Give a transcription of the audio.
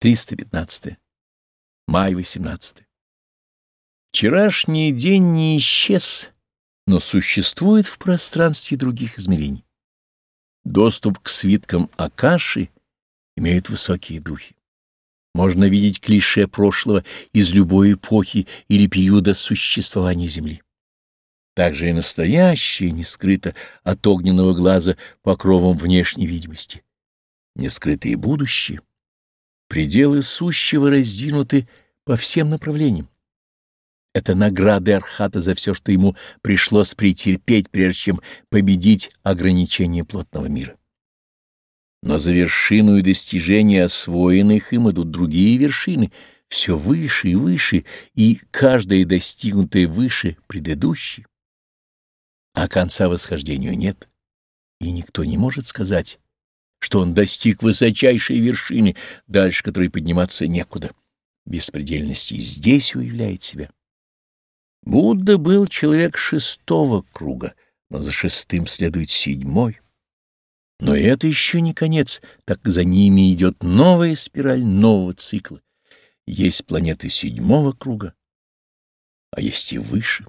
315. Май 18. Вчерашний день не исчез, но существует в пространстве других измерений. Доступ к свиткам Акаши имеют высокие духи. Можно видеть клише прошлого из любой эпохи или периода существования Земли. Также и настоящее не скрыто от огненного глаза покровом внешней видимости. Не скрыто и будущее. Пределы сущего раздвинуты по всем направлениям. Это награды Архата за все, что ему пришлось претерпеть, прежде чем победить ограничения плотного мира. Но за вершину и достижения освоенных им идут другие вершины, все выше и выше, и каждая достигнутая выше предыдущей. А конца восхождению нет, и никто не может сказать, что он достиг высочайшей вершины, дальше которой подниматься некуда. Беспредельность и здесь уявляет себя. Будда был человек шестого круга, но за шестым следует седьмой. Но это еще не конец, так за ними идет новая спираль нового цикла. Есть планеты седьмого круга, а есть и выше.